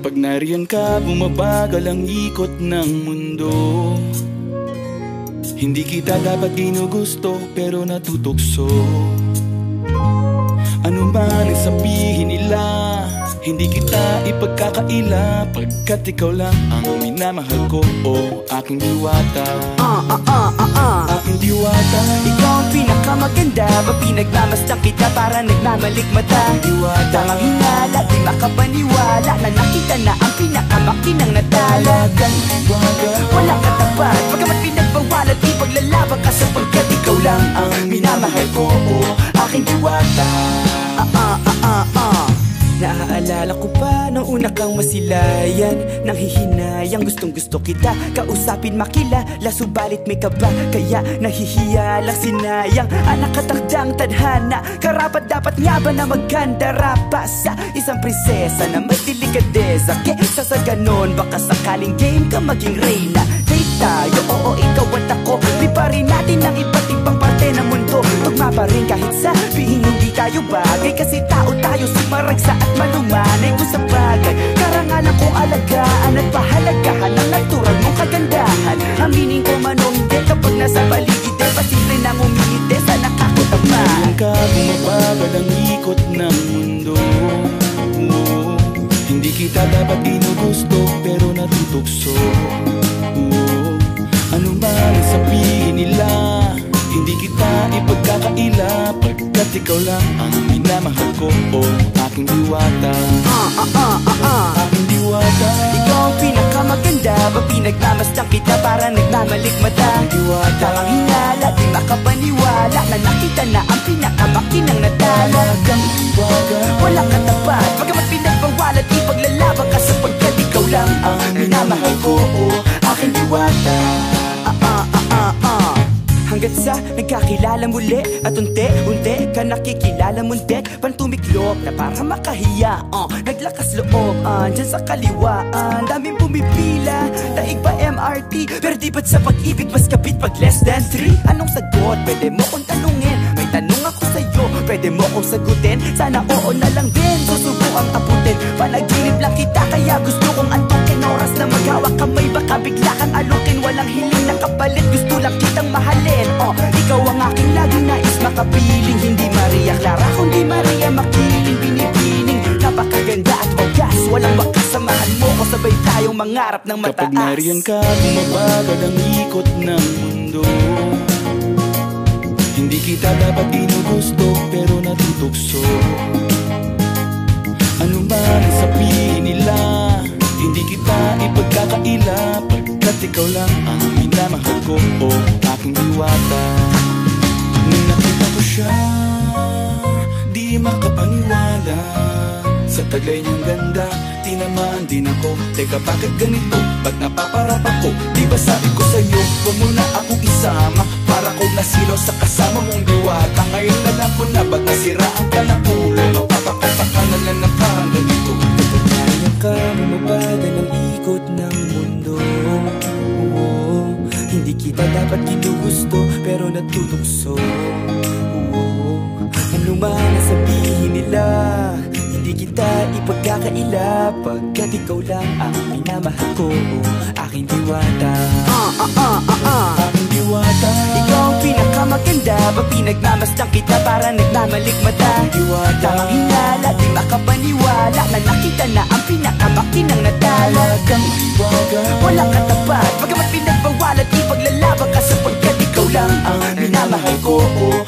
Kapag nariyan ka, bumabagal ang ikot ng mundo. Hindi kita dapat ginugusto pero natutukso Ano man ang sabihin nila? Hindi kita ipagkakaila Pagkat ikaw lang ang minamahal ko. O aking diwata. Ah, ah, ah, ah, ah. Aking diwata. Ikaw ang pinakamaganda Ba pinagmamasdan kita para nagmamalik mata? Diwata. Tamang hinala, di makapaniwala Na nakita na ang pinakamakinang natala. Talagang diwata. Walang katapat Pagkamat pinagbawalan Di paglalaban ka sapagkat ikaw lang ang minamahal ko. O aking diwata Ah, ah, ah, ah, ah Naaalala ko pa nung una kang masilayan. Nang hihinayang gustong gusto kita. Kausapin makilala subalit may kaba. Kaya nahihiya lang sinayang Anak katakdang tadhana. Karapat dapat nga ba na magkandara pa Sa isang prinsesa na may delikadeza. Kesa sa ganon baka sakaling game ka maging reyna. Date tayo, oo ikaw at ako. Liparin natin ang iba't tayo bagay Kasi tao tayo sumaragsa at malumanay Kung sa bagay. Karangalan kong alagaan at pahalagahan Ang natural mong kagandahan. Aminin ko man o hindi kapag nasa paligid Eh pasimple nang umingiti sa nakakutama Ngayon ka ang ikot ng mundo. Oo, Hindi kita dapat ginugusto pero natutukso. Oo, Ano man ang sabihin nila Pagkat ikaw lang ang minamahal ko. O aking diwata. Ah, ah, ah, ah, ah. Aking diwata. Ikaw ang pinakamaganda Ba pinagmamasdan kita para nagmamalik mata? Diwata. Tamang hinala, di makapaniwala Na nakita na ang pinakamakinang natala Hanggat sa nagkakilala muli. At unti-unti ka nakikilala muntik Pantumiklop na para makahiya uh, Naglakas loob uh, dyan sa kaliwaan Daming bumipila Daig pa MRT Pero di ba't sa pag-ibig mas kapit pag less than 3 Anong sagot? Pwede mo kong tanungin. May tanong ako sa'yo Pwede mo kong sagutin. Sana oo na lang din Susubukang abutin Panaginip lang kita Kaya gusto kong antukin. Oras na maghawak kamay Baka bigla kang alukin Walang hiling na kapalit Gusto nais makapiling Hindi Maria Clara Kundi Maria Makiling Binibining Napakaganda at wagas. Walang wakas Samahan mo ko Sabay tayong mangarap ng mataas. Kapag nariyan ka, bumabagal ang ikot ng mundo. Hindi kita dapat ginugusto pero natutukso. Ano man ang sabihin nila Hindi kita ipagkakaila. Pagkat ikaw lang ang minamahal ko O aking diwata taglay niyang ganda Tinamaan din ako Teka bakit ganito? Ba't napaparap ako? Di ba sabi ko sa'yo Huwag mo na akong isama Para ko nasilaw sa kasama mong diwata Ngayon na lang ko na Ba't nasiraan ka ng ulo? Mapapakita ka na lang ng parang ganito Kaya ka bumabagal ang ikot ng mundo Oo, Hindi kita dapat ginugusto pero natutukso Oo, Ano man sabihin nila kita ipagkakaila. Pagkat ikaw lang ang minamahal ko Aking diwata. Ah, ah, ah, ah, ah Aking diwata. Ikaw ang pinakamaganda Ba pinagmamasdan kita para nagmamalik mata? Diwata. Tamang hinala, di makapaniwala Na nakita na ang pinakamakinang natala Talagang diwata Walang katapat Pagkamat pinagbawalan Ipaglalaban ka sapagkat ikaw lang ang minamahal ko. O